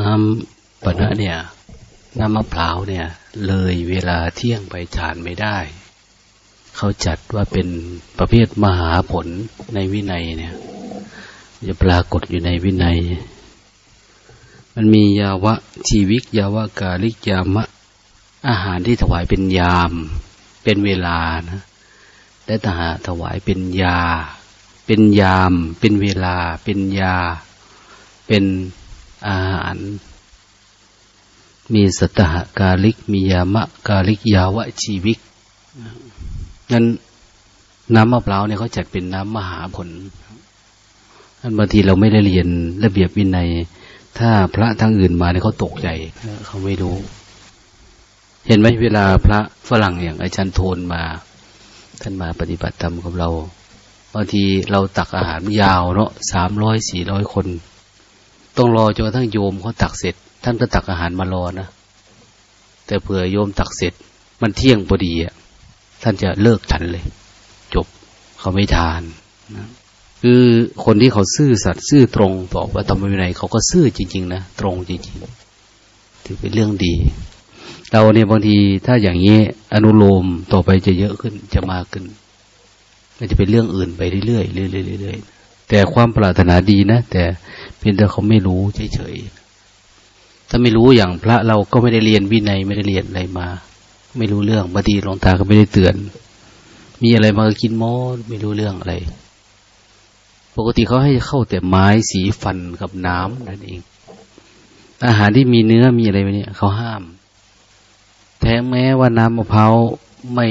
น้ำปนะเนี่ย น้ำมะพร้าวเนี่ย เลยเวลาเที่ยงไปทานไม่ได้ เขาจัดว่าเป็นประเภทมหาผลในวินัยเนี่ยจะปรากฏอยู่ในวินัย มันมียาวะชีวิกยาวะกาลิกยามะ อาหารที่ถวายเป็นยาม เป็นเวลานะและทหาถวายเป็นยา เป็นยาม เป็นเวลา เป็นยา เป็น อาหาร มีสตหกาลิก มียามะกาลิกยาวะชีวิกงั้นน้ำมะพร้าวเนี่ยเขาจัดเป็นน้ำมหาผลนั้นบางทีเราไม่ได้เรียนระเบียบวินัย ถ้าพระทางอื่นมาเนี่ยเขาตกใจเขาไม่รู้ เห็นไหมเวลาพระฝรั่งอย่างอาจารย์โทนมา ท่านมาปฏิบัติธรรมกับเราบางทีเราตักอาหารยาวเนาะสามร้อยสี่ร้อยคน ต้องรอจนกระทั่งโยมเขาตักเสร็จ ท่านก็ตักอาหารมารอนะ แต่เผื่อโยมตักเสร็จ มันเที่ยงพอดีอะ ท่านจะเลิกทันเลย จบเขาไม่ทานนะคือคนที่เขาซื่อสัตย์ซื่อตรงบอกว่าทำไมไหนเขาก็ซื่อจริง ๆ นะ ตรงจริงๆ ถือเป็นเรื่องดี เราเนี่ยบางทีถ้าอย่างนี้อนุโลมต่อไปจะเยอะขึ้นจะมากขึ้นมันจะเป็นเรื่องอื่นไปเรื่อยๆเรื่อยๆแต่ความปรารถนาดีนะ แต่ พียงแต่เขาไม่รู้เฉยๆ ถ้าไม่รู้อย่างพระเราก็ไม่ได้เรียนวินัยไม่ได้เรียนอะไรมา ไม่รู้เรื่องบางทีหลวงตาก็ไม่ได้เตือน มีอะไรมากินมอไม่รู้เรื่องอะไร ปกติเขาให้เข้าแต่ไม้สีฟันกับน้ำนั่นเอง อาหารที่มีเนื้อมีอะไรไปเนี่ยเขาห้าม แท้แม้ว่าน้ำมะพร้าวไม่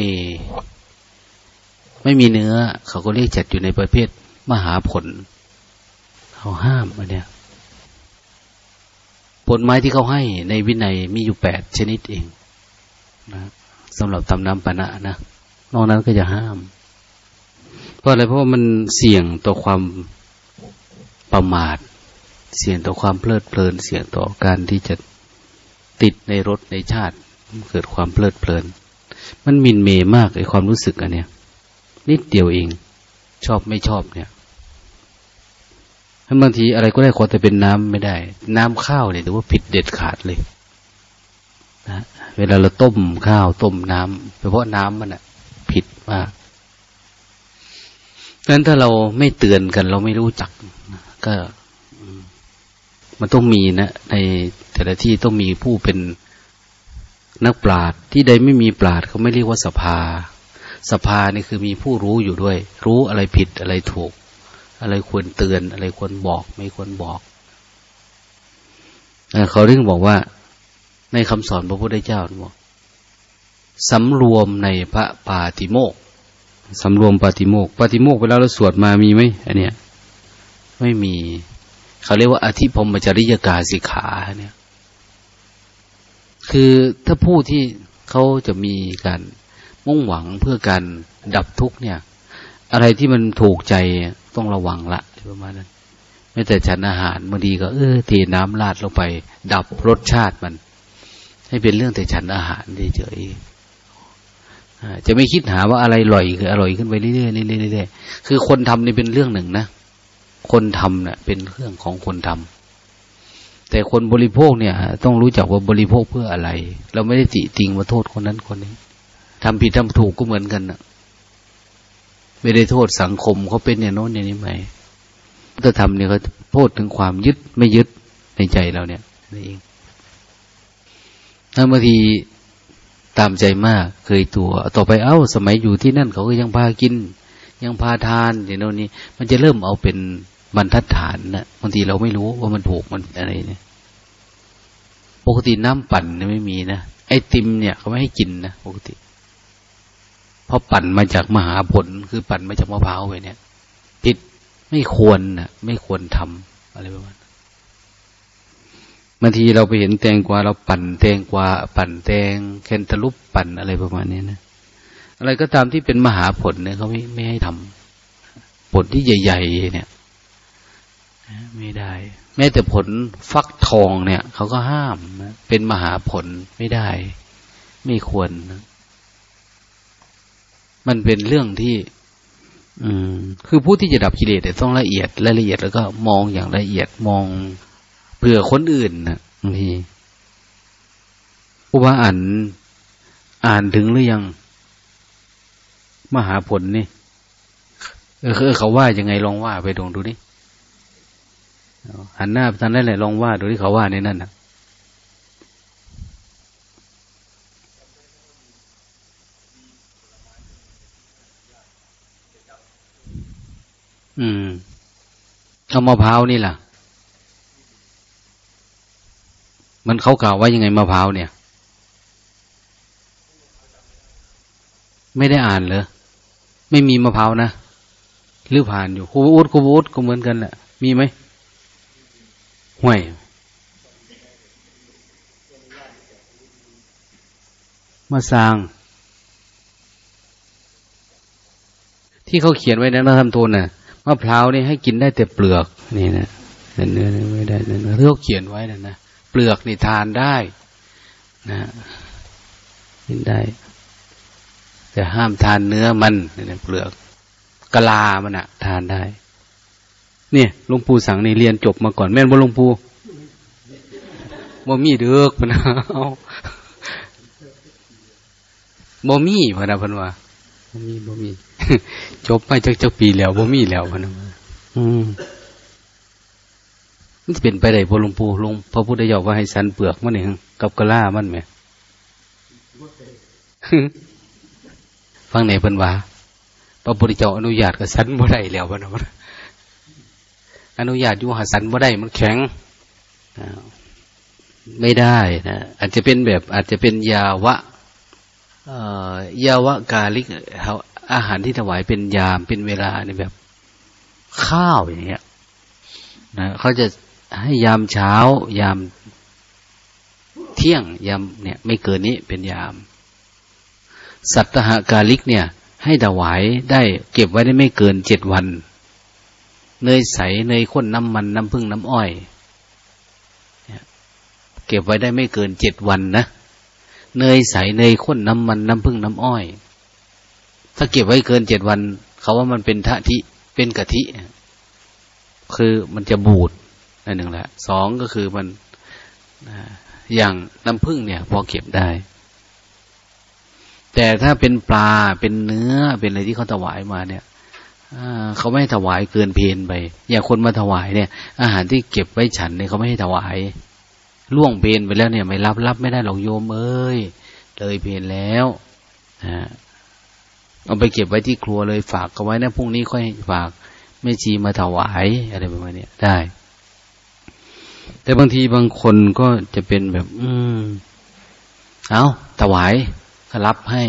ไม่มีเนื้อ เขาก็เรียกจัดอยู่ในประเภทมหาผล เขาห้ามอันเนี้ยผลไม้ที่เขาให้ในวินัยมีอยู่แปดชนิดเองนะสำหรับตำน้ำปนะนะนอกนั้นก็จะห้าม เพราะอะไรเพราะว่ามันเสี่ยงต่อความประมาท เสี่ยงต่อความเพลิดเพลิน เสี่ยงต่อการที่จะติดในรถในชาติเกิดความเพลิดเพลิน มันมินเมมากไอความรู้สึกอันเนี้ยนิดเดียวเอง ชอบไม่ชอบเนี่ย บางทีอะไรก็ได้ขอแต่เป็นน้ำไม่ได้ น้ำข้าวเนี่ยถือว่าผิดเด็ดขาดเลยนะเวลาเราต้มข้าวต้มน้ำเพราะน้ำมันอะผิดมากงนั้นถ้าเราไม่เตือนกัน เราไม่รู้จัก ก็มันต้องมีนะในแต่ละที่ต้องมีผู้เป็นนักปราชญ์ที่ใดไม่มีปราชญ์เขาไม่เรียกว่าสภา สภานี่คือมีผู้รู้อยู่ด้วย รู้อะไรผิดอะไรถูก อะไรควรเตือน อะไรควรบอก ไม่ควรบอกเขาเรื่องบอกว่า ในคำสอนพระพุทธเจ้าบอกสำรวมในพระปาติโมกสำรวมปาติโมกปาติโมกเวลาเราสวดมามีไหมอันเนี้ย ไม่มี เขาเรียกว่าอธิพมจริยกาสิขาเนี่ย คือถ้าผู้ที่เขาจะมีการมุ่งหวังเพื่อการดับทุกเนี่ย อะไรที่มันถูกใจ ต้องระวังละประมาณนั้นไม่แต่ฉันอาหารบางทีก็เออเทน้ำราดลงไป ดับรสชาติมัน ให้เป็นเรื่องแต่ฉันอาหารเฉยจะไม่คิดหาว่าอะไรอร่อยคืออร่อยขึ้นไปเรื่อยๆเรื่อยๆคือคนทำนี่เป็นเรื่องหนึ่งนะคนทำเนี่ยเป็นเรื่องของคนทำแต่คนบริโภคเนี่ย ต้องรู้จักว่าบริโภคเพื่ออะไร เราไม่ได้ติติงมาโทษคนนั้นคนนี้ทำผิดทำถูกก็เหมือนกันนะ ไม่ได้โทษสังคมเขาเป็นอย่างโน้นอย่างนี้ไหมถ้าทำเนี่ยเขาโทษถึงความยึดไม่ยึดในใจเราเนี่ยนั่นเองถ้าบางทีตามใจมากเคยตัว ต่อไปเอ้า สมัยอยู่ที่นั่นเขาก็ยังพากิน ยังพาทานอย่างโน้นนี้ มันจะเริ่มเอาเป็นบรรทัดฐานนะบางทีเราไม่รู้ว่ามันถูกมันอะไรเนี่ยปกติน้ำปั่นเนี่ยไม่มีนะไอติมเนี่ยเขาไม่ให้กินนะปกติ ราะปั่นมาจากมหาผลคือปั่นมาจากมะพร้าวไปเนี่ยผิดไม่ควรนะไม่ควรทำอะไรประมาณบางทีเราไปเห็นแตงกวาเราปั่นแตงกวาปั่นแตงแคนตาลูปปั่นอะไรประมาณนี้นะอะไรก็ตามที่เป็นมหาผลเนี่ยเขาไม่ไม่ให้ทำผลที่ใหญ่ ๆ เนี่ยไม่ได้ แม้แต่ผลฟักทองเนี่ยเขาก็ห้าม เป็นมหาผลไม่ได้ ไม่ควรนะ มันเป็นเรื่องที่ อืม คือผู้ที่จะดับกิเลสต้องละเอียดละเอียดแล้วก็มองอย่างละเอียดมองเผื่อคนอื่นนะบางทีอุบาอ่านอ่านถึงหรือยัง มหาผลนี่เออเขาว่ายังไงลองว่าไปดงดูดิหันหน้าไปทางนั้นแหละลองว่าดูที่เขาว่าในนั่นนะ อืมเอามะพร้าวนี่ล่ะ มันเขากล่าวว่ายังไงมะพร้าวเนี่ย ไม่ได้อ่านเลยไม่มีมะพร้าวนะหรือผ่านอยู่คูบูดคูบูดก็เหมือนกันแหละมีไหมห่วยมาสร้าง ที่เขาเขียนไว้ในนักธรรมทูลน่ะ มะพร้าวนี่ให้กินได้แต่เปลือกนี่นะเนื้อไม่ได้เนื้อที่เขาเขียนไว้น่ะนะเปลือกนี่ทานได้ นะกินได้ แต่ห้ามทานเนื้อมันนี่เปลือกกะลามันอะทานได้ เนี่ยหลวงปู่สั่งนี่เรียนจบมาก่อน แม่นบ่หลวงปู่บ่มีเดือกพนะเอาบ่มีพนะพันว่า บ่มีบ่มี จบไปจักจักปีแล้วบ่มีแล้วพนะอืมมันจะเป็นไปได้พอหลวงปู่หลวงพระพุทธเจ้าว่าให้สันเปลือกมันเองกับกะลามันไหมฟังไหนเพิ่นว่าพระพุทธเจ้าอนุญาตกับสันบ่ได้แล้วพนะอนุญาตอยู่หาสันบ่ได้มันแข็งไม่ได้นะอาจจะเป็นแบบอาจจะเป็นยาวะ ยาวะกาลิกอาหารที่ถวายเป็นยามเป็นเวลาในแบบ ข้าวอย่างเงี้ยนะเขาจะให้ยามเช้า ยามเที่ยงยามเนี่ย ไม่เกินนี้เป็นยาม สัตหกาลิกเนี่ย ให้ถวายได้เก็บไว้ได้ไม่เกินเจ็ดวัน เนยใสเนยข้นน้ำมันน้ำผึ้งน้ำอ้อยเก็บไว้ได้ไม่เกินเจ็ดวันนะ เนยใสเนยข้นน้ำมันน้ำผึ้งน้ำอ้อย ถ้าเก็บไว้เกินเจ็ดวัน เขาว่ามันเป็นทะทิเป็นกะทิ คือมันจะบูดนั่นหนึ่งแหละสองก็คือมันอย่างน้ำผึ้งเนี่ย พอเก็บได้ แต่ถ้าเป็นปลาเป็นเนื้อเป็นอะไรที่เขาถวายมาเนี่ยเขาไม่ให้ถวายเกินเพนไป อย่างคนมาถวายเนี่ย อาหารที่เก็บไว้ฉันเนี่ยเขาไม่ให้ถวาย ล่วงเพนไปแล้วเนี่ย ไม่รับรับไม่ได้หรอกโยมเอ้ยเลยเพนแล้วเอาไปเก็บไว้ที่ครัวเลยฝากเขาไว้นะพรุ่งนี้ค่อยฝากแม่ชีมาถวายอะไรประมาณนี้ได้ แต่บางทีบางคนก็จะเป็นแบบ อืม เอาถวายรับให้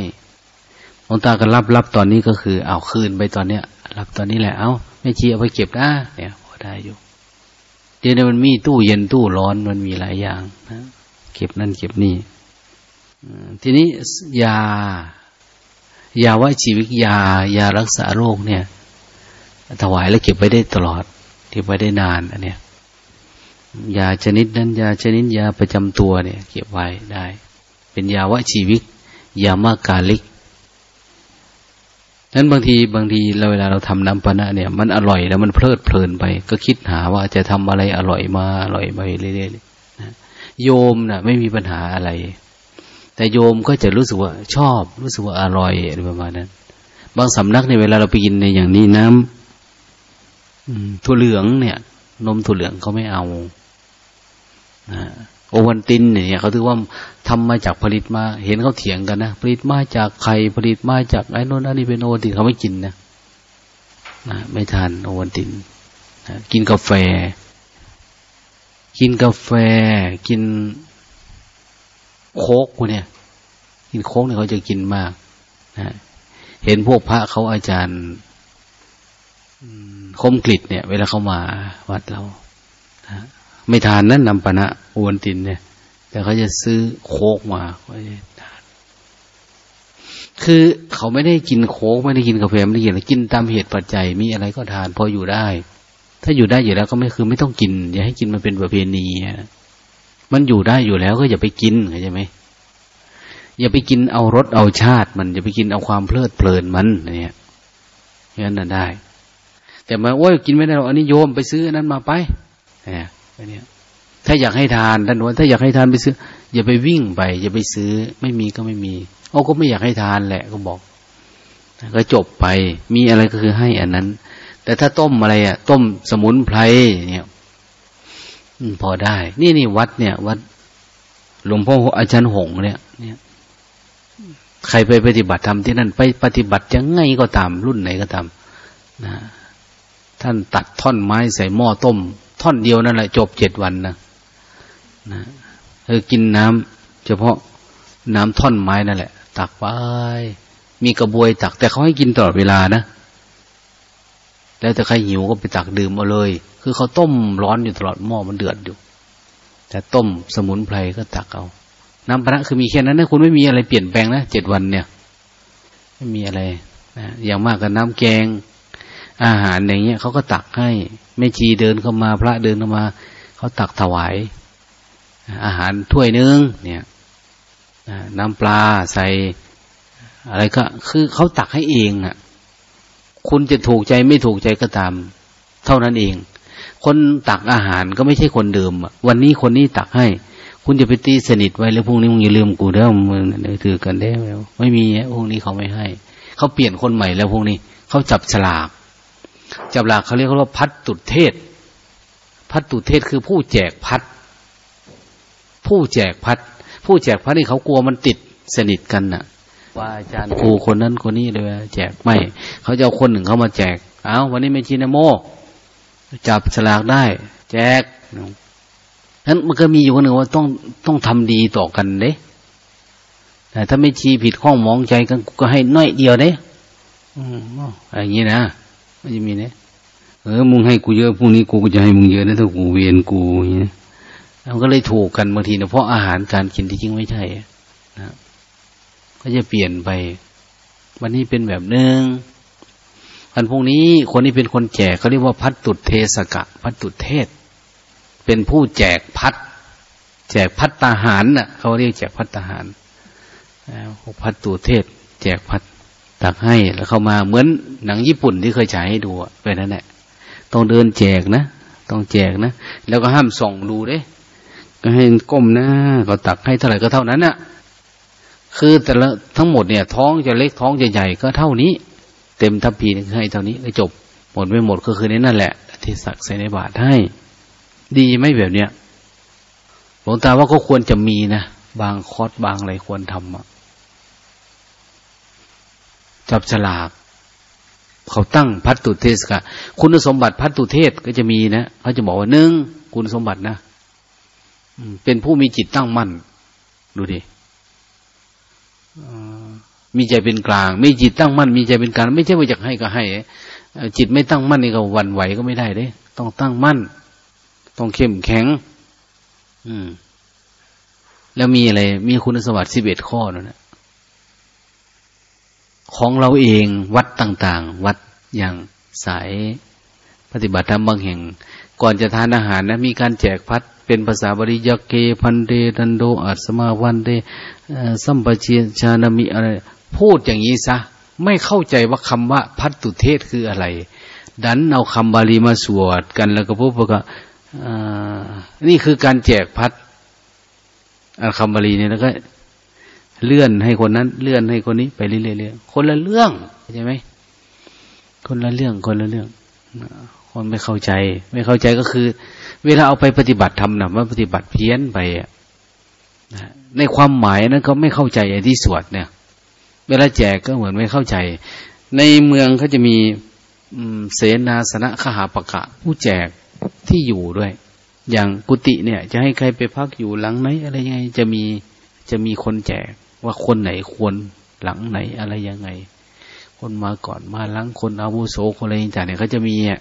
หลวงตาก็รับรับตอนนี้ก็คือ เอาคืนไปตอนเนี้ย รับตอนนี้แหละเอาไม่ชีเอาไปเก็บนะเนี่ยพอได้อยู่ ดี๋ยวมันมีตู้เย็นตู้ร้อนมันมีหลายอย่างนะเก็บนั่นเก็บนี่ทีนี้ยา ยาว่าชีวิตยา ยารักษาโรคเนี่ย ถวายแล้วเก็บไว้ได้ตลอดเก็บไว้ได้นานอันเนี้ยยาชนิดนั้น ยาชนิดยาประจำตัวเนี่ย เก็บไว้ได้ เป็นยาว่าชีวิตยามากาลิก นั้นบางทีบางทีเราเวลาเราทำน้ำปนะเนี่ย มันอร่อยแล้วมันเพลิดเพลินไป ก็คิดหาว่าจะทำอะไรอร่อยมาอร่อยไปเรื่อยๆนะโยมนะ่ะ ไม่มีปัญหาอะไร แต่โยมก็จะรู้สึกว่าชอบ รู้สึกว่าอร่อยอะไรประมาณนั้น บางสำนักในเวลาเราไปกินในอย่างนี้น้ำถั่วเหลืองเนี่ย นมถั่วเหลืองเขาไม่เอานะ โอวันตินเนี่ยเขาถือว่าทำมาจากผลิตมา เห็นเขาเถียงกันนะผลิตมาจากไข่ผลิตมาจากไอ้นนอันนี้เป็นโอวันตินเขาไม่กินนะนะไม่ทานโอวันตินนะกินกาแฟ กินกาแฟ กินโคกพวกเนี่ยกินโคกเนี่ยเขาจะกินมากนะเห็นพวกพระเขาอาจารย์คมกริดเนี่ย เวลาเขามาวัดเรานะ ไม่ทานนั้นนำปณะอวนตินเนี่ย แต่เขาจะซื้อโคกมาเขาจะทานคือเขาไม่ได้กินโคกไม่ได้กินกาแฟไม่ได้กินอะไรกินตามเหตุปัจจัยมีอะไรก็ทาน พออยู่ได้ ถ้าอยู่ได้อยู่แล้วก็ไม่คือไม่ต้องกิน อย่าให้กินมันเป็นประเพณีมันอยู่ได้อยู่แล้วก็อย่าไปกินเข้าใจไหมอย่าไปกินเอารสเอาชาติมัน อย่าไปกินเอาความเพลิดเพลินมันเนี่ยงั้นน่ะได้ แต่มาโอ้ยกินไม่ได้หรอกอันนี้โยมไปซื้อนั้นมาไปเนี่ย อันนี้ถ้าอยากให้ทานท่านว่าถ้าอยากให้ทานไปซื้อ อย่าไปวิ่งไป อย่าไปซื้อ ไม่มีก็ไม่มีเอาก็ไม่อยากให้ทานแหละ ก็บอกก็จบไป มีอะไรก็คือให้อันนั้น แต่ถ้าต้มอะไรอะ ต้มสมุนไพรเนี่ยพอได้ นี่นี่วัดเนี่ย วัด หลวงพ่ออาจารย์หงเนี่ย เนี่ยใครไปปฏิบัติธรรมที่นั่นไปปฏิบัติยังไงก็ตามรุ่นไหนก็ตามนะท่านตัดท่อนไม้ใส่หม้อต้ม ท่อนเดียวนั่นแหละ จบเจ็ดวันนะนะเออกินน้ำเฉพาะน้ำท่อนไม้นั่นแหละ ตักไป มีกระบวยตัก แต่เขาให้กินตลอดเวลานะแล้วแต่ใครหิวก็ไปตักดื่มเอาเลย คือเขาต้มร้อนอยู่ตลอดหม้อมันเดือดอยู่ แต่ต้มสมุนไพรก็ตักเอาน้ำพระคือมีแค่นั้นนะคุณไม่มีอะไรเปลี่ยนแปลงนะเจ็ดวันเนี่ย ไม่มีอะไรนะอย่างมากก็น้ำแกง อาหารอย่างเงี้ยเขาก็ตักให้แม่ชีเดินเข้ามา พระเดินเข้ามาเขาตักถวาย อาหารถ้วยนึงเนี่ยน้ำปลาใส่อะไรก็ คือเขาตักให้เองอะ คุณจะถูกใจไม่ถูกใจก็ตาม เท่านั้นเอง คนตักอาหารก็ไม่ใช่คนเดิมวันนี้คนนี้ตักให้ คุณจะไปตีสนิทไว้แล้วพรุ่งนี้มึงอย่าลืมกูเด้อมึงถือกันได้แล้ว ไม่มีพวกนี้เขาไม่ให้ เขาเปลี่ยนคนใหม่แล้วพวกนี้เขาจับฉลาก จับหลากเขาเรียกว่าพัดตุเทศ พัดตุเทศคือผู้แจกพัด ผู้แจกพัด ผู้แจกพัดนี่เขากลัวมันติดสนิทกันน่ะ ว่าอาจารย์ครูคนนั้นคนนี้เลยแจกไม่ เขาจะเอาคนหนึ่งเขามาแจก เอาวันนี้ไม่ชินโมจับฉลากได้ แจกนั้นมันก็มีอยู่คนหนึ่งว่าต้องต้องทำดีต่อกันเด้แต่ถ้าไม่ชี้ผิดข้องมองใจกันก็ให้น้อยเดียวเด้อืมอะไรอย่างนี้นะ ไม่จะมีเนี่ยเออมึงให้กูเยอะพรุ่งนี้กูก็จะให้มึงเยอะนะถ้ากูเวียนกูอย่างนี้มันก็เลยถูกกันบางทีนะเพราะอาหารการกินที่จริงไม่ใช่นะก็จะเปลี่ยนไป วันนี้เป็นแบบนึงวันพรุ่งนี้คนนี้เป็นคนแจกเขาเรียกว่าพัดตุเทสกะ พัดตุเทศ เป็นผู้แจกพัดแจกพัดตาหารน่ะเขาเรียกแจกพัดตาหารพัดตุเทศ แจกพัด ตักให้แล้วเข้ามาเหมือนหนังญี่ปุ่นที่เคยฉายให้ดูไปนั่นแหละต้องเดินแจกนะต้องแจกนะแล้วก็ห้ามส่องดูเด้ก็ให้ก้มหน้าก็ตักให้เท่าไหร่ก็เท่านั้นน่ะ คือแต่ละทั้งหมดเนี่ย ท้องจะเล็กท้องจะใหญ่ก็เท่านี้ เต็มทัพพีให้เท่านี้ก็จบ หมดไม่หมดก็คือในนั่นแหละ ที่สักใส่ในบาตรให้ ดีไม่แบบเนี้ยหลวงตาว่าก็ควรจะมีนะบางคอร์สบางอะไรควรทำอะ จับฉลากเขาตั้งพัตตุเทศกะคุณสมบัติพัตตุเทศก็จะมีนะเขาจะบอกว่าหนึ่งคุณสมบัตินะเป็นผู้มีจิตตั้งมั่น ดูดิมีใจเป็นกลาง มีจิตตั้งมั่น มีใจเป็นกลาง ไม่ใช่ว่าอยากให้ก็ให้ จิตไม่ตั้งมั่นนี่ก็วันไหวก็ไม่ได้เด้ ต้องตั้งมั่น ต้องเข้มแข็ง อืม แล้วมีอะไร มีคุณสมบัติสิบเอ็ดข้อนั่นแหละ ของเราเองวัดต่างๆ วัดอย่างสายปฏิบัติธรรมบางแห่ง ก่อนจะทานอาหารนะมีการแจกพัดเป็นภาษาบริยเกพันเดดันโดอัสมาวันเดสัมปเชียชานามิอะไรพูดอย่างนี้ซะ ไม่เข้าใจว่าคำว่าพัตตุเทศคืออะไร ดันเอาคำบาลีมาสวดกันแล้วก็พูดว่านี่คือการแจกพัดอคำบาลีเนี่ยแล้วก็ เลื่อนให้คนนั้น เลื่อนให้คนนี้ไปเรื่อยๆคนละเรื่องใช่ไหมคนละเรื่องคนละเรื่องคนไม่เข้าใจ ไม่เข้าใจก็คือ เวลาเอาไปปฏิบัติทำนะว่าปฏิบัติเพี้ยนไปอะในความหมายนั้นเขาไม่เข้าใจไอ้ที่สวดเนี่ย เวลาแจกก็เหมือนไม่เข้าใจ ในเมืองเขาจะมีเสนาสนะขหาปะกะ ผู้แจกที่อยู่ด้วย อย่างกุฏิเนี่ย จะให้ใครไปพักอยู่หลังไหนอะไรยังไงจะมีจะมีคนแจก ว่าคนไหนควรหลังไหนอะไรยังไง คนมาก่อนมาหลังคนอาวุโสคนอะไรต่างเนี่ยเขาจะมีอะ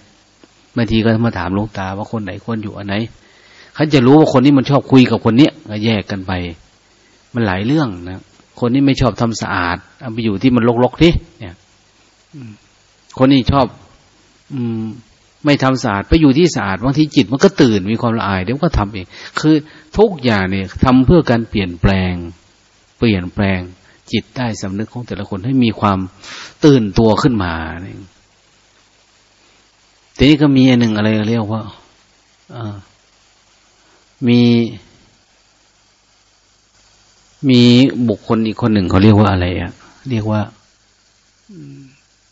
บางทีก็มาถามหลวงตาว่าคนไหนควรอยู่อันไหนเขาจะรู้ว่าคนนี้มันชอบคุยกับคนเนี้ยก็แยกกันไป มันหลายเรื่องนะคนนี้ไม่ชอบทำสะอาดเอาไปอยู่ที่มันรกๆที่เนี่ยคนนี้ชอบ อืม ไม่ทำสะอาดไปอยู่ที่สะอาดบางทีจิตมันก็ตื่นมีความละอายเดี๋ยวก็ทำเองคือทุกอย่างเนี่ยทำเพื่อการเปลี่ยนแปลง เปลี่ยนแปลงจิตได้สำนึกของแต่ละคนให้มีความตื่นตัวขึ้นมาเนี่ยทีนี้ก็มีอันหนึ่งอะไรเรียกว่ามีมีบุคคลอีกคนหนึ่งเขาเรียกว่าอะไรอะเรียกว่า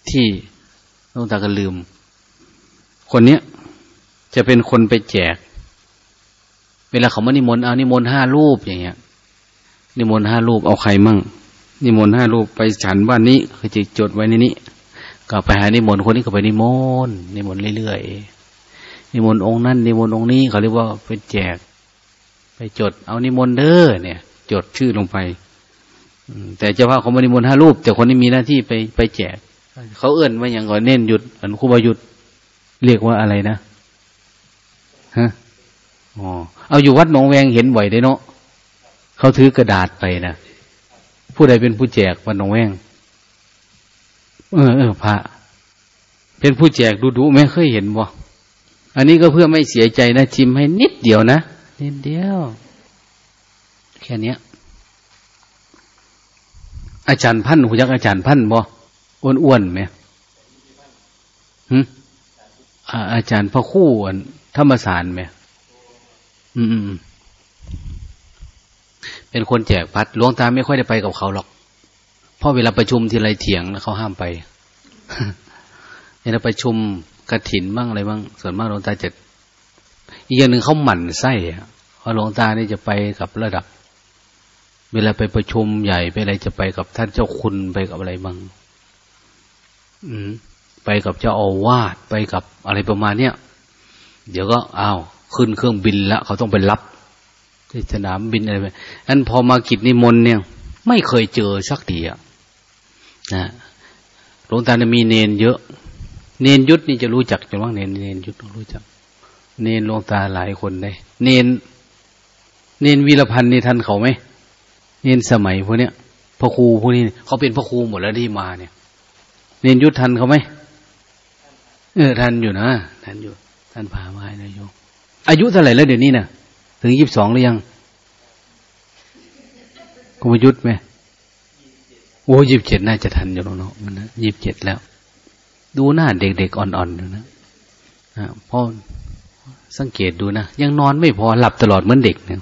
ที่หลวงตาก็ลืม คนเนี้ยจะเป็นคนไปแจก เวลาเขามานิมนต์เอานิมนต์ห้ารูปอย่างเงี้ย นิมนต์ห้ารูปเอาใครมั่ง นิมนต์ห้ารูปไปฉันบ้านนี้คือจะจดไว้ในนี้ก็ไปหานิมนต์คนนี้ก็ไปนิมนต์นิมนต์เรื่อยๆนิมนต์องค์นั้นนิมนต์องค์นี้เขาเรียกว่าไปแจก ไปจด เอานิมนต์เด้อเนี่ย จดชื่อลงไปแต่เจ้าพระเขามานิมนต์ห้ารูป แต่คนนี้มีหน้าที่ไปไปแจก เขาเอื้อนว่าอย่างก่อนเน้นหยุดอันคูบาหยุด เรียกว่าอะไรนะฮะอ๋อเอาอยู่วัดหนองแวงเห็นบ่อยได้เนาะ เขาถือกระดาษไปนะผู้ใดเป็นผู้แจกวัดหนองแวงเออเออพระ เป็นผู้แจกดูดูไม่เคยเห็นบ่อันนี้ก็เพื่อไม่เสียใจนะชิมให้นิดเดียวนะนิดเดียว แค่นี้อาจารย์พันหูยักอาจารย์พันบ่อ้วนๆไหมอาจารย์พระคู่ธรรมสารไหมอืม เป็นคนแจกพัดหลวงตาไม่ค่อยได้ไปกับเขาหรอกเพราะเวลาประชุมทีไรเถียงแล้วเขาห้ามไปเวลาประชุมกระถินบ้างอะไรบ้างส่วนมากหลวงตาจะอีกอย่างหนึ่งเขาหมั่นไส้เพราะหลวงตานี่จะไปกับระดับ เวลาไปประชุมใหญ่ไปอะไรจะไปกับท่านเจ้าคุณไปกับอะไรบ้างอืมไปกับเจ้าอาวาสไปกับอะไรประมาณเนี้ยเดี๋ยวก็อ้าวขึ้นเครื่องบินแล้วเขาต้องไปรับ ที่สนามบินอะไรไปอันพอมากิจนิมนต์เนี่ย ไม่เคยเจอสักทีอะนะหลวงตาเนี่ยมีเนนเยอะ เนนยุทธนี่จะรู้จักจะว่างเนนเนนยุทธรู้จัก เนนหลวงตาหลายคนได้เนน เนนวีรพันธ์นี่ทันเขาไหมเนนสมัยพวกเนี้ยพ่อครูพวกนี้เขาเป็นพ่อครูหมดแล้วที่มาเนี่ย เนนยุทธทันเขาไหมเออทันอยู่นะทันอยู่ท่านพามาให้นายโยอายุเท่าไหร่แล้วเดี๋ยวนี้นะ่ะ ถึงยี่สิบสองหรือยัง กุมยุทธไหมโอ้ยี่สิบเจ็ดน่าจะทันอยู่แล้วเนาะมันนะยี่สิบเจ็ดแล้ว ดูหน้าเด็กๆอ่อนๆอยู่นะอ่าพ่อสังเกตดูนะ ยังนอนไม่พอหลับตลอดเหมือนเด็กเนี่ย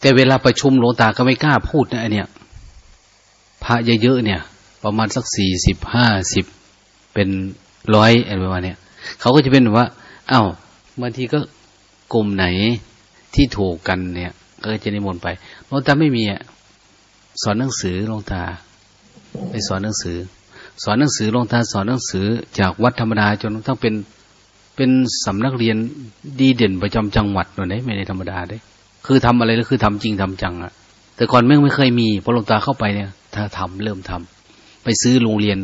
แต่เวลาประชุมหลวงตาก็ไม่กล้าพูดนะอันเนี้ยพระเยอะๆเนี่ย ประมาณสักสี่สิบห้าสิบเป็นร้อยอะไรประมาณเนี้ยเขาก็จะเป็นว่าอา้าวบางทีก็กลุ่มไหน ที่ถูกกันเนี่ยก็จะนิมนต์ไปหลวงตาไม่มีอะสอนหนังสือหลวงตาไปสอนหนังสือ สอนหนังสือหลวงตาสอนหนังสือ จากวัดธรรมดาจนทั้งเป็นเป็นสำนักเรียนดีเด่นประจำจังหวัดหน่อยไม่ได้ธรรมดาได้คือทำอะไรแล้วคือทำจริงทำจังอะ แต่ก่อนแม่งไม่เคยมีพอหลวงตาเข้าไปเนี่ย ถ้าทำเริ่มทำไปซื้อโรงเรียน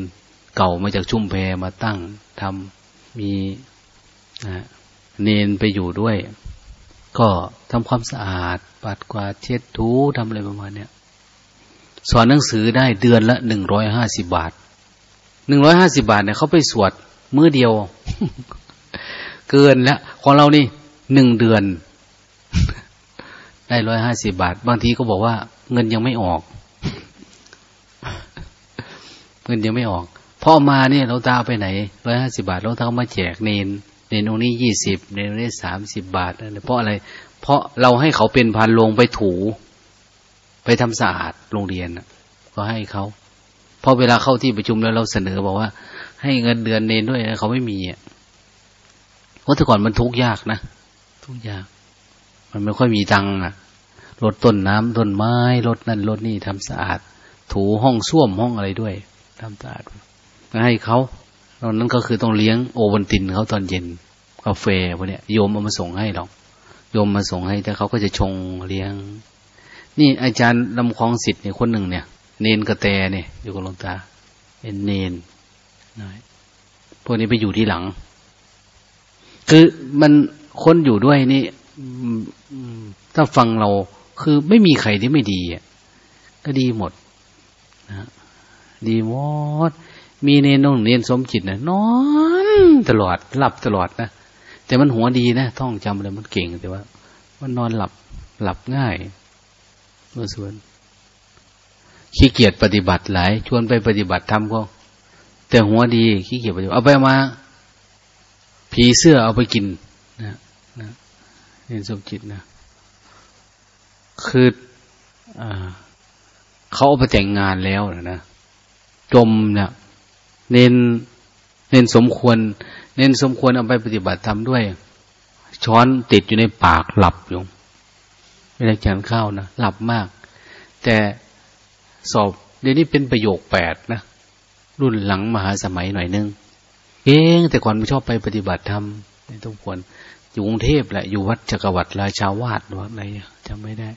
เก่ามาจากชุ่มแพมาตั้งทำมีนะเนนไปอยู่ด้วย ก็ทำความสะอาด ปัดกวาดเช็ดถูทำอะไรประมาณเนี้ยสอนหนังสือได้เดือนละหนึ่งร้อยห้าสิบบาทหนึ่งร้อยห้าสิบาทเนี่ยเขาไปสวดมื้อเดียว เกินแล้วของเรานี่หนึ่งเดือน ได้ร้อยห้าสิบาท บางทีก็บอกว่า เงินยังไม่ออก เงินยังไม่ออกพอมาเนี่ยเราตาไปไหนร้อยห้าสิบาทเราตามาแจกเนน เนนองนี้ยี่สิบเนนองนี้สามสิบบาทเพราะอะไร เพราะเราให้เขาเป็นพันลงไปถู ไปทำสะอาดโรงเรียนก็ให้เขาพอเวลาเข้าที่ประชุมแล้วเราเสนอบอกว่า ให้เงินเดือนเนนด้วยเขาไม่มีอะเพราะแต่ก่อนมันทุกยากนะทุกยาก มันไม่ค่อยมีตังค์อะลดต้นน้ำต้นไม้ลดนั่นลดนี่ทำสะอาด ถูห้องส้วมห้องอะไรด้วยทำสะอาดให้เขา ตอนนั้นก็คือต้องเลี้ยงโอวันตินเขาตอนเย็นกาแฟพวกเนี้ยโยมเอามาส่งให้หรอกโยมมาส่งให้แต่เขาก็จะชงเลี้ยง นี่อาจารย์ลำคลองสิทธิ์เนี่ยคนหนึ่งเนี่ย เนนกระแตเนี่ยอยู่กับหลวงตาเป็นเนนพวกนี้ไปอยู่ที่หลัง คือมันคนอยู่ด้วยนี่ถ้าฟังเราคือไม่มีใครที่ไม่ดีอะก็ดีหมดนะดีหมด มีเนนนงเนนสมจิตนะนอนตลอดหลับตลอดนะแต่มันหัวดีนะท่องจำอะไรมันเก่งแต่ว่า มันนอนหลับหลับง่ายเมื่อส่วนขี้เกียจปฏิบัติหลาย ชวนไปปฏิบัติทำก็ แต่หัวดีขี้เกียจปฏิบัติเอาไปมา ผีเสื้อเอาไปกินนะเนนสมจิตนะคืออเขาเอาไปแต่งงานแล้วนะจมเนี่ย เน้นเน้นสมควร เน้นสมควรเอาไปปฏิบัติทำด้วย ช้อนติดอยู่ในปากหลับอยู่ไม่ได้ฉันข้าวนะหลับมาก แต่สอบเดี๋ยวนี้เป็นประโยคแปดนะรุ่นหลังมหาสมัยหน่อยนึงเองแต่ก่อนไม่ชอบไปปฏิบัติธรรมในทุกคนอยู่กรุงเทพแหละอยู่วัดจักรวรรดิราชาวาสหรืออะไรจำไม่ได้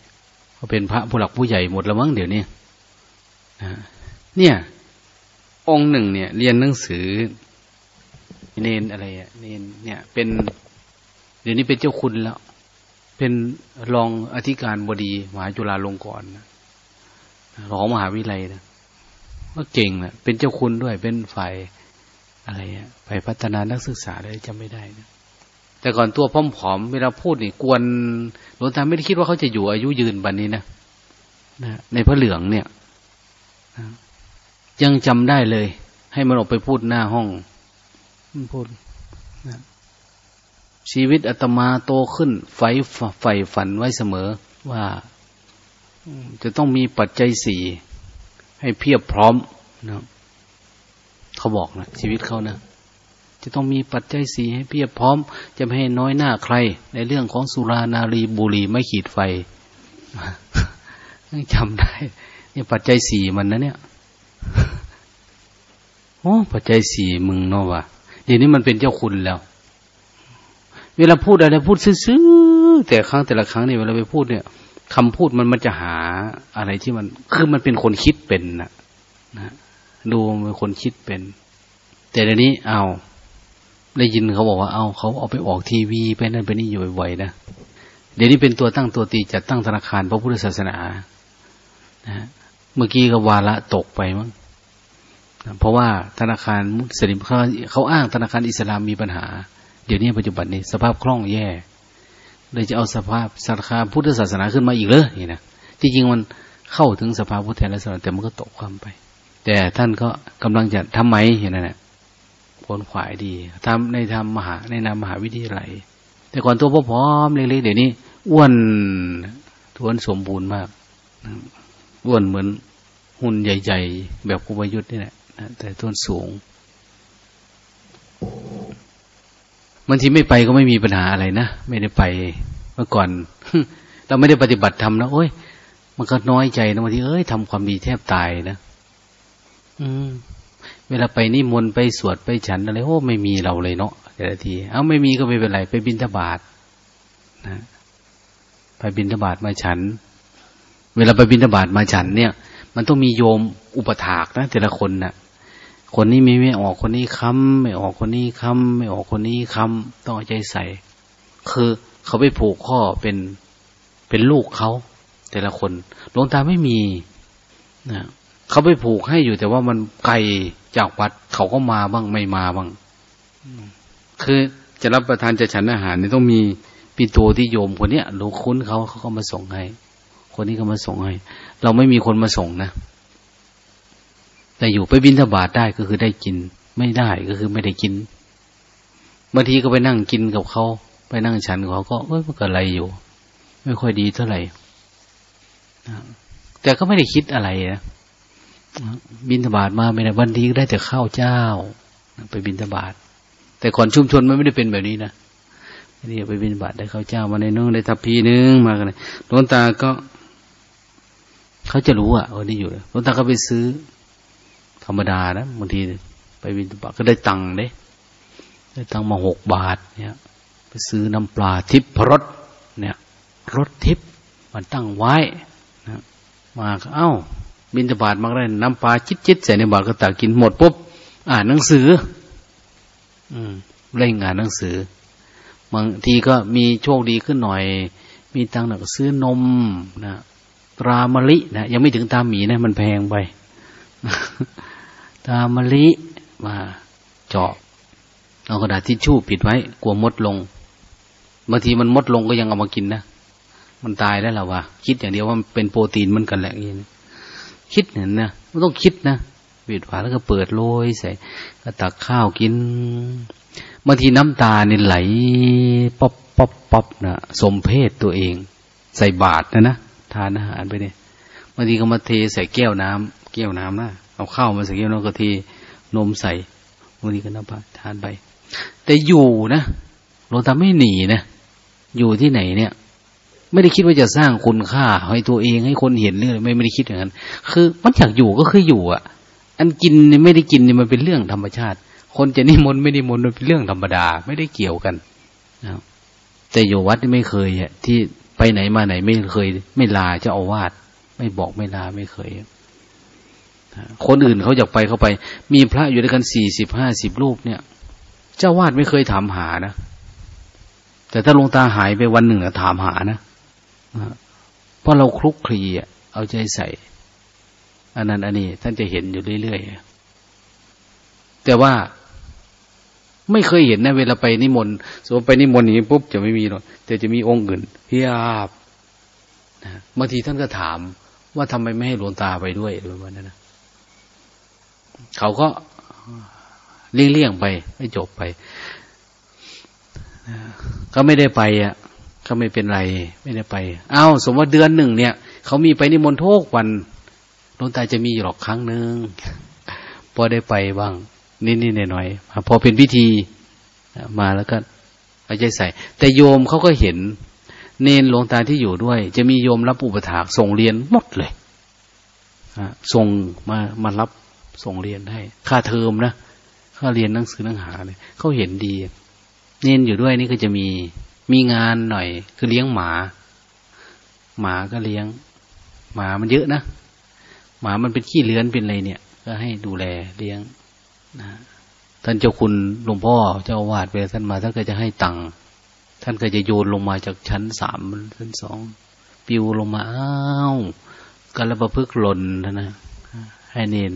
เขาเป็นพระผู้หลักผู้ใหญ่หมดแล้วมั้งเดี๋ยวนี้นะเนี่ย องค์หนึ่ง เนี่ย เรียนหนังสือ เนนอะไรอะเนนเนี่ย เป็นเดี๋ยวนี้เป็นเจ้าคุณแล้ว เป็นรองอธิการบดีมหาจุฬาลงกรณ์รองมหาวิทยาลัยนะก็เก่งนะเป็นเจ้าคุณด้วย เป็นฝ่ายอะไรอะฝ่ายพัฒนานักศึกษาเลยจำไม่ได้นะแต่ก่อนตัวพผอมๆเวลาพูดนี่กวนหลวงตาไม่ได้คิดว่าเขาจะอยู่อายุยืนบันนี้นะนะในพระเหลืองเนี่ยนะ ยังจำได้เลย ให้มันออกไปพูดหน้าห้องพูดนะชีวิตอาตมาโตขึ้นไฟไฟฝันไว้เสมอว่าจะต้องมีปัจจัยสี่ให้เพียบพร้อมนะเขาบอกนะชีวิตเขานะจะต้องมีปัจจัยสี่ให้เพียบพร้อม จะไม่ให้น้อยหน้าใคร ในเรื่องของสุรานารีบุรีไม่ขีดไฟจำได้ นี่ปัจจัยสี่มันนะเนี่ย โอ้ปัจจัยสี่มึงเนาะวะเดี๋ยวนี้มันเป็นเจ้าคุณแล้ว เวลาพูดอะไรพูดซื่อแต่ครั้งแต่ละครั้งเนี่ยเวลาไปพูดเนี่ยคำพูดมันมันจะหาอะไรที่มัน คือมันเป็นคนคิดเป็นนะนะดูเป็นคนคิดเป็น แต่เดี๋ยวนี้เอาได้ยินเขาบอกว่าเอาเขาเอาไปออกทีวีไปนั่นไปนี่อยู่บ่อยๆนะเดี๋ยวนี้เป็นตัวตั้งตัวตีจัดตั้งธนาคารพระพุทธศาสนานะ เมื่อกี้ก็วาระตกไปมั้งเพราะว่าธนาคารมุสลิมเขาเขาอ้างธนาคารอิสลามมีปัญหา เดี๋ยวนี้ปัจจุบันนี้สภาพคล่องแย่เลยจะเอาสภาพสาขาพุทธศาสนาขึ้นมาอีกเลยนี่นะที่จริงมันเข้าถึงสภาพุทธศาสนาแต่มันก็ตกความไป แต่ท่านก็กำลังจะทำไหมเห็นนั่นแหละผลขวายดีทำในธรรมมหาในนามมหาวิทยาลัยแต่ก่อนตัวพร้อมเล็กๆเดี๋ยวนี้อ้วนทวนสมบูรณ์มาก อ้วนเหมือนหุ่นใหญ่ ๆ แบบกุบยุทธ์นี่แหละแต่ต้นสูงบางทีไม่ไปก็ไม่มีปัญหาอะไรนะไม่ได้ไปเมื่อก่อน เราไม่ได้ปฏิบัติธรรมนะโอ้ยมันก็น้อยใจนะบางทีเอ้ยทำความดีแทบตายนะอืม เวลาไปนิมนต์ไปสวดไปฉันอะไรโอ้ไม่มีเราเลยเนาะแต่ละที เอาไม่มีก็ไม่เป็นไร ไปบินทบาทนะไปบินทบาทมาฉัน เวลาไปบินทบาทมาฉันเนี่ย มันต้องมีโยมอุปถากนะแต่ละคนนะ่ะ คนนี้ไม่ไม่ออกคนนี้ค้ำไม่ออกคนนี้ค้ำไม่ออกคนนี้ค้ำต้องเอาใจใส่ คือเขาไปผูกข้อเป็นเป็นลูกเขาแต่ละคนหลวงตาไม่มีนะเขาไปผูกให้อยู่แต่ว่ามันไกลจากวัดเขาก็มาบ้างไม่มาบ้าง คือจะรับประทานจะฉันอาหารนี่ต้องมีปีตัวที่โยมคนเนี้ยเราคุ้นเขาเขาก็มาส่งให้ คนนี้ก็มาส่งให้ เราไม่มีคนมาส่งนะ แต่อยู่ไปบินทบาทได้ก็คือได้กิน ไม่ได้ก็คือไม่ได้กินบางทีก็ไปนั่งกินกับเขา ไปนั่งฉันเขาก็เอ้ยมันก็อะไรอยู่ ไม่ค่อยดีเท่าไหร่แต่ก็ไม่ได้คิดอะไรนะบินทบาทมาไม่ได้วันดีก็ได้แต่ข้าวเจ้า ไปบินทบาทแต่ก่อนชุมชนมันไม่ได้เป็นแบบนี้นะนี่ไปบินบาทได้ข้าวเจ้ามาในนึงได้ทัพพีนึงมากันหลวงตาก็ เขาจะรู้อะวันนี้อยู่หลวงตาก็ไปซื้อ ธรรมดานะบางทีไปบินตบาก็ได้ตังค์เด้ได้ตังค์มาหกบาท เนี่ย ไปซื้อน้ำปลาทิพรสเนี่ยรสทิพมันตั้งไว้นะมาเอ้า บินตบาทมาได้น้ำปลาจิตจิตใส่ในบาตรก็ตักกินหมดปุ๊บอ่านหนังสือ อืมเล่นงานหนังสือบางทีก็มีโชคดีขึ้นหน่อย มีตังค์หนักซื้อนมนะ ตรามะลินะยังไม่ถึงตามหมีนะมันแพงไปตามะลิมาเจาะเอากระดาษทิชชู่ปิดไว้ กลัวมดลงบางทีมันมดลงก็ยังเอามากินนะมันตายแล้วหรอวะคิดอย่างเดียวว่ามันเป็นโปรตีนเหมือนกันแหละย่นี้คิดเห็นนะไม่ต้องคิดนะปิดฝาแล้วก็เปิดโรยใส่ก็ตักข้าวกินบางทีน้ำตาเนี่ยไหลป๊อบป๊อปป๊อปนะสมเพชตัวเอง ใส่บาตรนะนะ ทานอาหารไปเนี่ยบางทีก็มาเทใส่แก้วน้ำแก้วน้ำนะเอาข้าวมาใส่แก้วน้ำก็เทนมใส่บางทีก็น้ำปลาทานไป แต่อยู่นะเราทำไม่หนีนะอยู่ที่ไหนเนี่ย ไม่ได้คิดว่าจะสร้างคุณค่าให้ตัวเองให้คนเห็นเรื่องไม่ไม่ได้คิดอย่างนั้น คือมันอยากอยู่ก็คืออยู่อะ อันกินเนี่ยไม่ได้กินเนี่ยมันเป็นเรื่องธรรมชาติ คนจะนิมนต์ไม่นิมนต์มันเป็นเรื่องธรรมดา ไม่ได้เกี่ยวกันนะแต่อยู่วัดไม่เคยอะที่ ไปไหนมาไหนไม่เคย ไม่ลาเจ้าอาวาสไม่บอกไม่ลาไม่เคยคนอื่นเขาอยากไปเขาไป มีพระอยู่ด้วยกันสี่สิบห้าสิบรูปเนี่ย เจ้าวาดไม่เคยถามหานะ แต่ถ้าลงตาหายไปวันหนึ่งนะถามหานะเพราะเราคลุกคลีเอาใจใส่ อันนั้นอันนี้ท่านจะเห็นอยู่เรื่อยๆแต่ว่า ไม่เคยเห็นนะเวลาไปนิมนต์สมมติไปนิมนต์อย่างนี้ปุ๊บจะไม่มีหรอกแต่จะมีองค์อื่นเพียบบางทีท่านก็ถาม ว่าทำไมไม่ให้หลวงตาไปด้วยประมาณนั้นนะเขาก็เลี่ยงๆไปไม่จบไปก็ไม่ได้ไปอะก็ไม่เป็นไร ไม่ได้ไปอ้าวสมมติเดือนหนึ่งเนี่ยเขามีไปนิมนต์ทุกวันหลวงตาจะมีหรอกครั้งหนึ่งพอได้ไปบ้าง นิดๆหน่อยๆพอเป็นพิธีมาแล้วก็เอาใจใส่ แต่โยมเขาก็เห็น เนนหลวงตาที่อยู่ด้วย จะมีโยมรับอุปถากส่งเรียนหมดเลยส่งมามารับส่งเรียนให้ค่าเทอมนะค่าเรียนหนังสือหนังหาเนี่ยเขาเห็นดี เนนอยู่ด้วยนี่ก็จะมีมีงานหน่อย คือเลี้ยงหมา หมาก็เลี้ยง หมามันเยอะนะหมามันเป็นขี้เลื้อนเป็นอะไรเนี่ย ก็ให้ดูแลเลี้ยง นะท่านเจ้าคุณหลวงพ่อเจ้าวาดเวลาท่านมาท่านก็จะให้ตังค์ท่านก็จะโยนลงมาจากชั้นสามชั้นสองปิวลงมาอ้าวกระประพฤกหล่นนะให้เนน